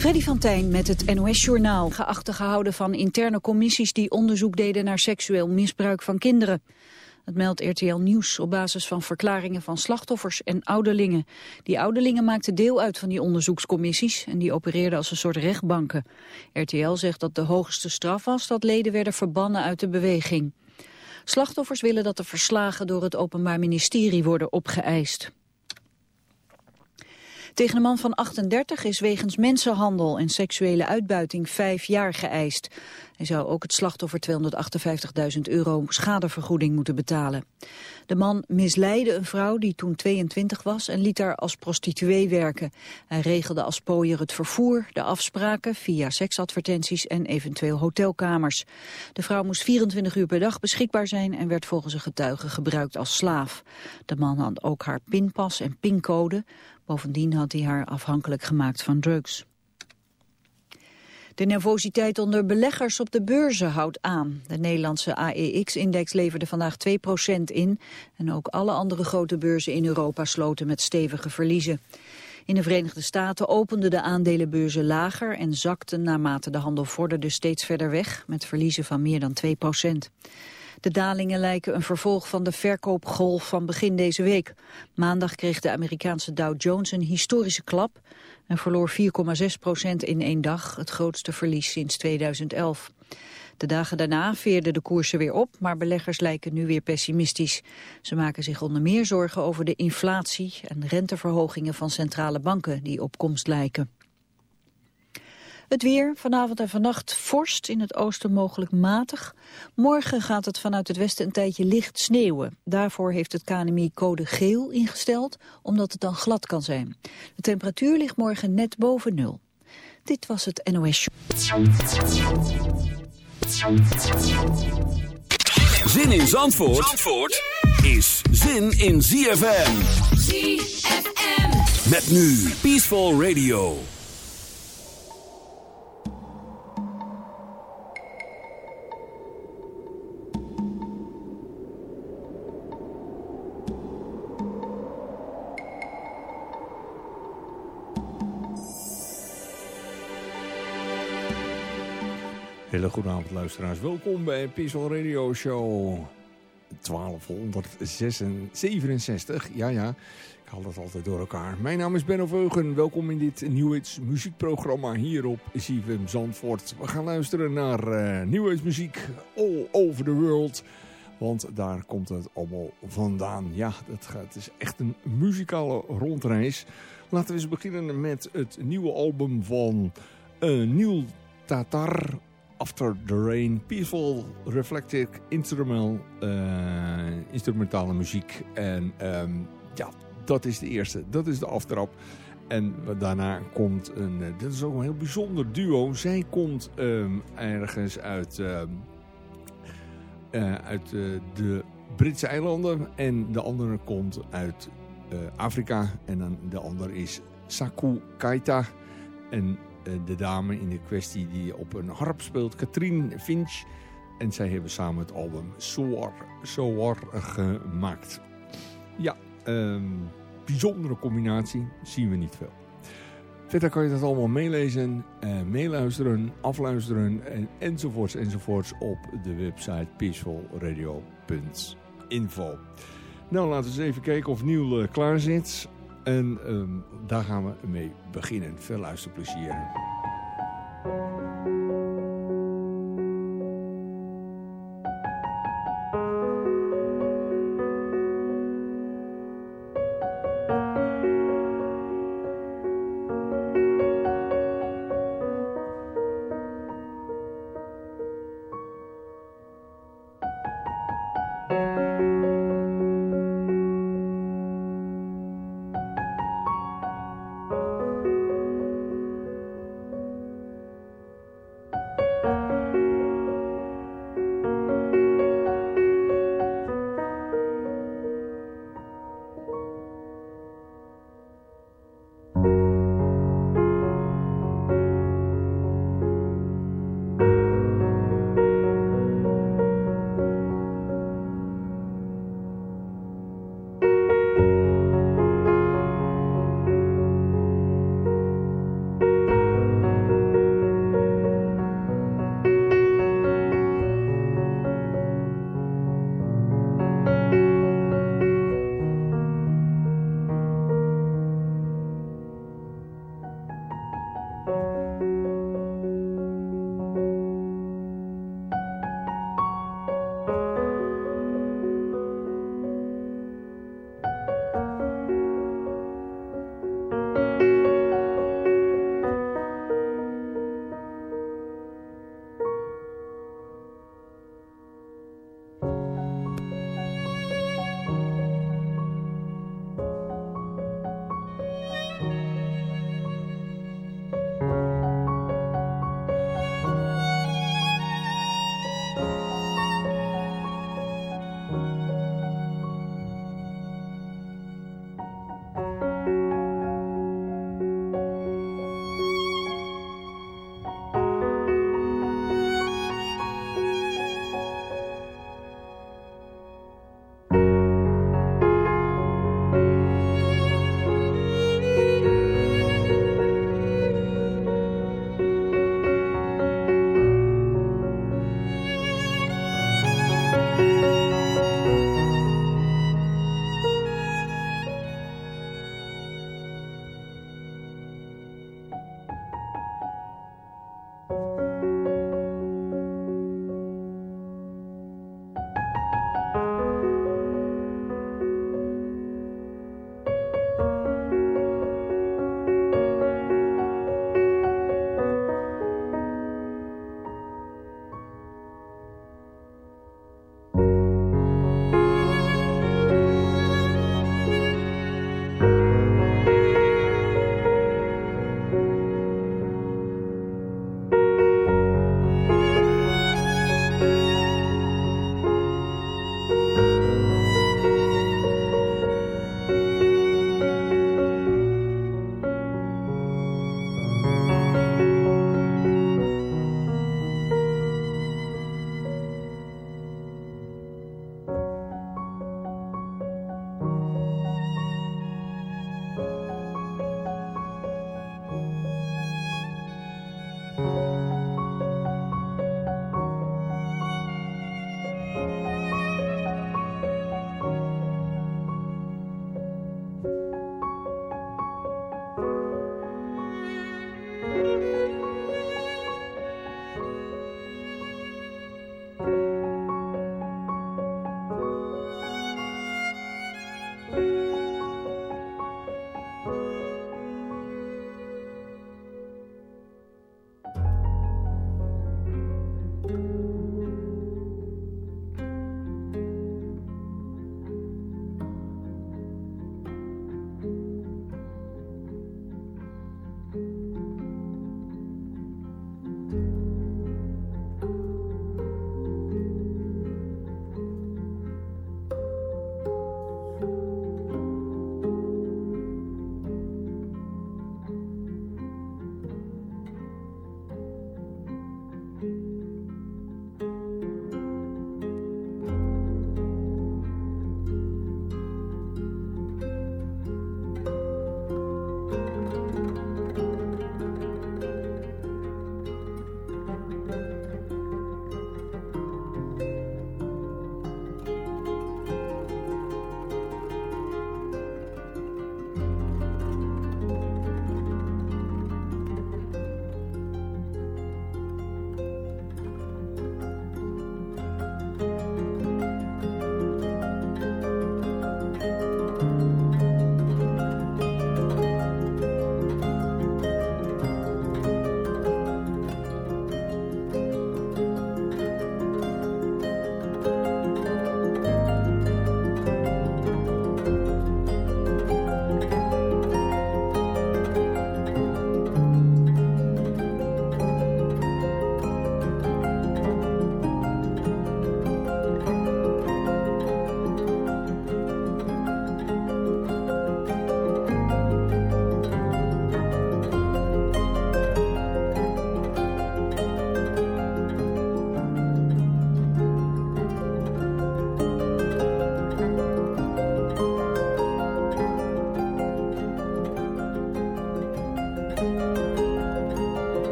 Freddy van Tijn met het NOS-journaal. Geachte gehouden van interne commissies die onderzoek deden naar seksueel misbruik van kinderen. Het meldt RTL Nieuws op basis van verklaringen van slachtoffers en ouderlingen. Die ouderlingen maakten deel uit van die onderzoekscommissies en die opereerden als een soort rechtbanken. RTL zegt dat de hoogste straf was dat leden werden verbannen uit de beweging. Slachtoffers willen dat de verslagen door het Openbaar Ministerie worden opgeëist. Tegen een man van 38 is wegens mensenhandel en seksuele uitbuiting vijf jaar geëist. Hij zou ook het slachtoffer 258.000 euro schadevergoeding moeten betalen. De man misleidde een vrouw die toen 22 was en liet haar als prostituee werken. Hij regelde als pooier het vervoer, de afspraken via seksadvertenties en eventueel hotelkamers. De vrouw moest 24 uur per dag beschikbaar zijn en werd volgens een getuige gebruikt als slaaf. De man had ook haar pinpas en pincode. Bovendien had hij haar afhankelijk gemaakt van drugs. De nervositeit onder beleggers op de beurzen houdt aan. De Nederlandse AEX-index leverde vandaag 2% in... en ook alle andere grote beurzen in Europa sloten met stevige verliezen. In de Verenigde Staten openden de aandelenbeurzen lager... en zakten naarmate de handel vorderde steeds verder weg... met verliezen van meer dan 2 de dalingen lijken een vervolg van de verkoopgolf van begin deze week. Maandag kreeg de Amerikaanse Dow Jones een historische klap en verloor 4,6 procent in één dag, het grootste verlies sinds 2011. De dagen daarna veerden de koersen weer op, maar beleggers lijken nu weer pessimistisch. Ze maken zich onder meer zorgen over de inflatie en renteverhogingen van centrale banken die op komst lijken. Het weer, vanavond en vannacht vorst, in het oosten mogelijk matig. Morgen gaat het vanuit het westen een tijdje licht sneeuwen. Daarvoor heeft het KNMI code geel ingesteld, omdat het dan glad kan zijn. De temperatuur ligt morgen net boven nul. Dit was het NOS Show. Zin in Zandvoort, Zandvoort is zin in ZFM. ZFM. Met nu Peaceful Radio. Hele goede avond luisteraars. Welkom bij Peaceful Radio Show 1267. Ja, ja, ik haal dat altijd door elkaar. Mijn naam is Benno Veugen. Welkom in dit New muziekprogramma hier op CFM Zandvoort. We gaan luisteren naar uh, muziek all over the world. Want daar komt het allemaal vandaan. Ja, dat gaat, het is echt een muzikale rondreis. Laten we eens beginnen met het nieuwe album van uh, Neil Tatar After the Rain. Peaceful, reflective, instrumental, uh, instrumentale muziek. En um, ja, dat is de eerste. Dat is de aftrap. En daarna komt een... Uh, dit is ook een heel bijzonder duo. Zij komt um, ergens uit... Um, uh, uit de Britse eilanden. En de andere komt uit Afrika. En dan de ander is Saku Kaita. En eh, de dame in de kwestie die op een harp speelt, Katrien Finch. En zij hebben samen het album Soar, Soar gemaakt. Ja, um, bijzondere combinatie, zien we niet veel. Verder kan je dat allemaal meelezen, uh, meeluisteren, afluisteren en, enzovoorts enzovoorts op de website peacefulradio.info. Nou, laten we eens even kijken of Nieuw uh, klaar zit. En um, daar gaan we mee beginnen. Veel luisterplezier.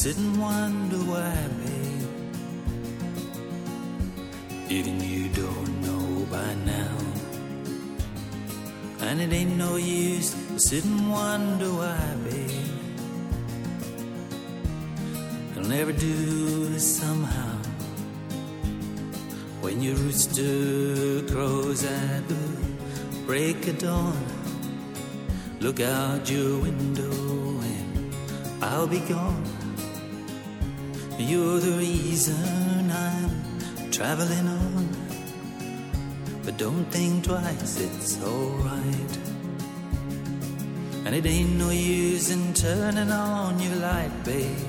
Sit and wonder why, babe. Even you don't know by now. And it ain't no use sit and wonder why, babe. I'll never do this somehow. When your rooster crows at the break of dawn, look out your window and I'll be gone. You're the reason I'm traveling on. But don't think twice, it's alright. And it ain't no use in turning on your light, babe.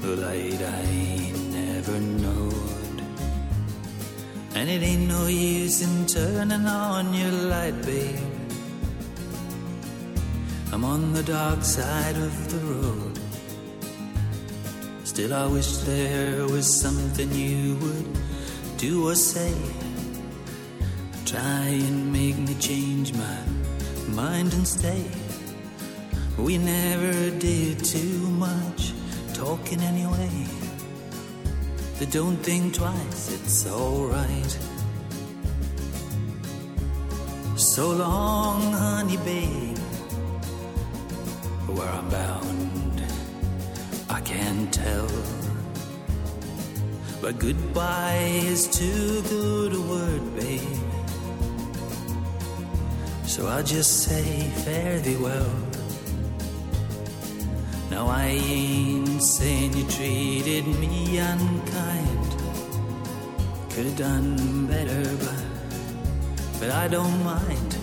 The light I ain't never known. And it ain't no use in turning on your light, babe. I'm on the dark side of the road. Still, I wish there was something you would do or say. Try and make me change my mind and stay. We never did too much talking anyway. But don't think twice, it's alright. So long, honey, babe, where I'm bound, I can't tell. But goodbye is too good a word, babe. So I'll just say fare thee well. Now I ain't saying you treated me unkind. Could have done better, but but I don't mind.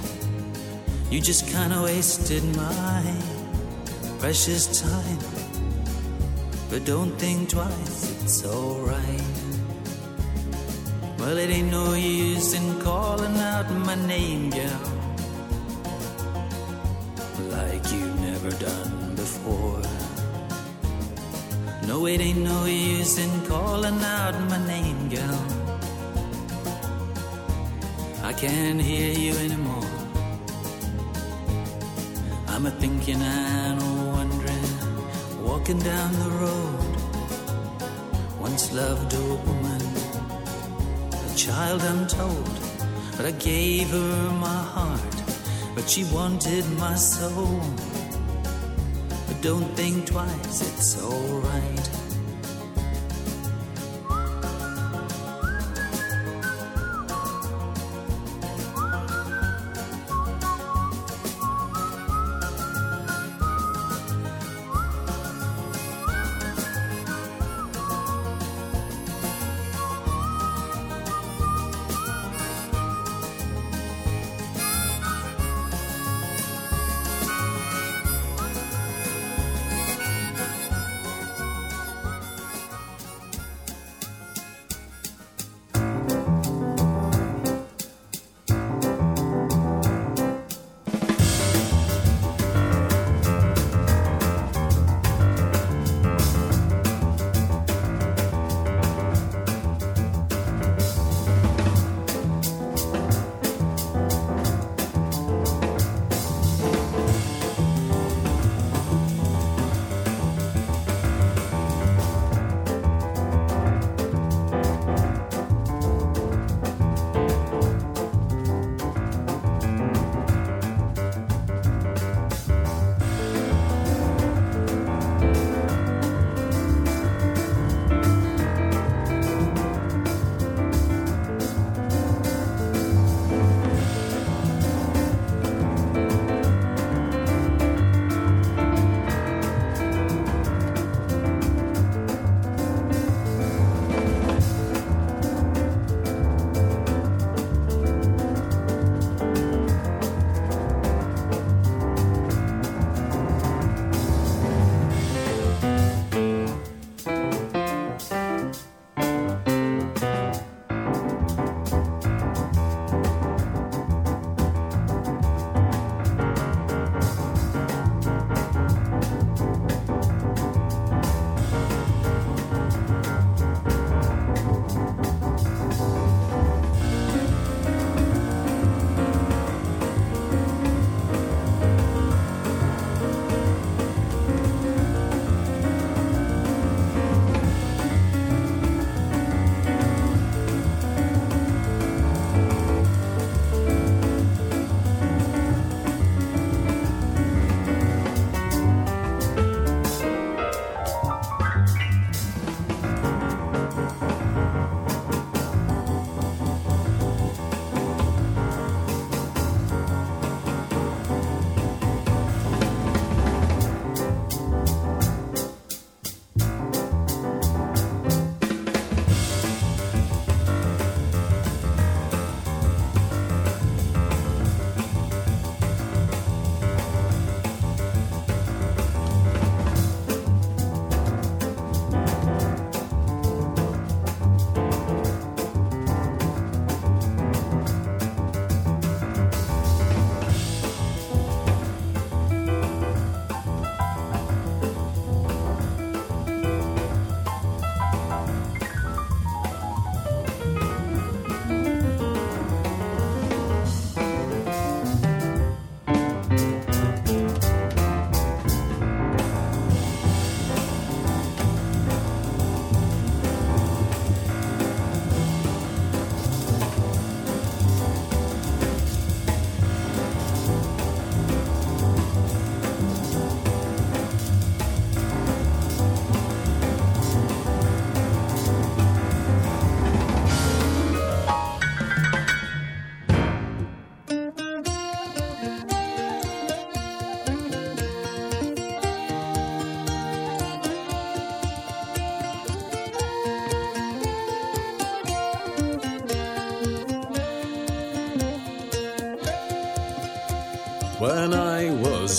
You just kinda wasted my precious time. But don't think twice, it's alright. Well, it ain't no use in calling out my name, gal. Like you've never done before. No, it ain't no use in calling out my name, gal. I can't hear you anymore. I'm a thinking and walking down the road. Once loved a woman, a child I'm told, but I gave her my heart, but she wanted my soul. But don't think twice, it's alright.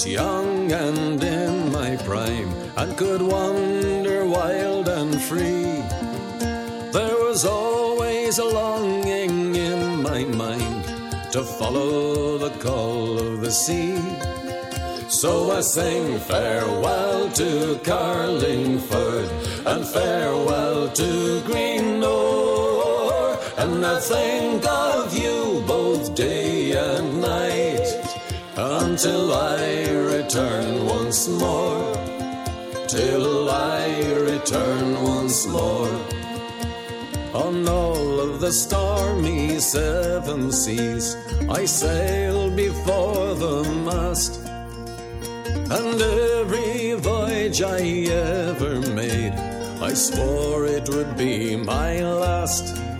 Young and in my prime and could wander wild and free. There was always a longing in my mind to follow the call of the sea. So I sing farewell to Carlingford and farewell to Greenore, and I think of you until I return once more. Till I return once more. On all of the stormy seven seas, I sailed before the mast. And every voyage I ever made, I swore it would be my last.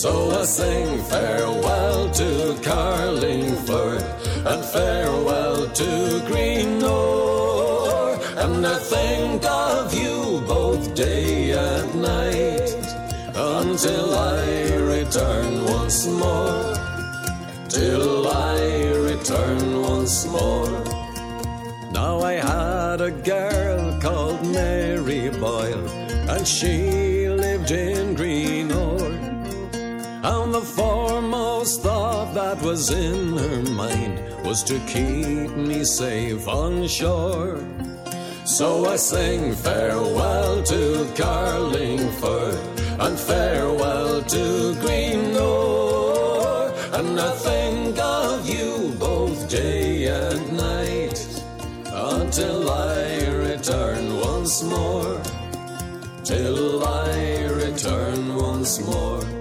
So I sing farewell to Carlingford and farewell to Greenore, and I think of you both day and night until I return once more. Till I return once more. Now I had a girl called Mary Boyle, and she lived in Greenore. The foremost thought that was in her mind was to keep me safe on shore. So I sing farewell to Carlingford and farewell to Greenore, and I think of you both day and night until I return once more. Till I return once more.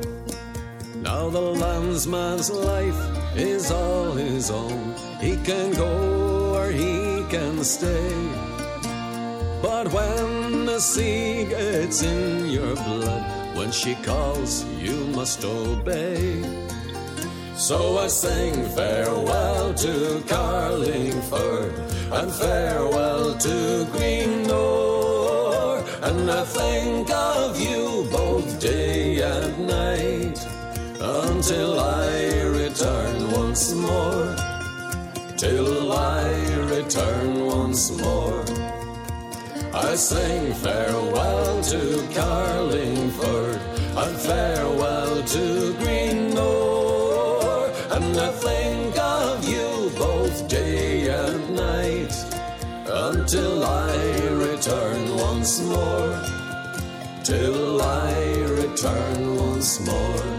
Now the landsman's life is all his own. He can go or he can stay. But when the sea gets in your blood, when she calls, you must obey. So I sing farewell to Carlingford and farewell to Greenore, and I think of until I return once more. Till I return once more. I sing farewell to Carlingford and farewell to Greenore, and I think of you both day and night until I return once more. Till I return once more.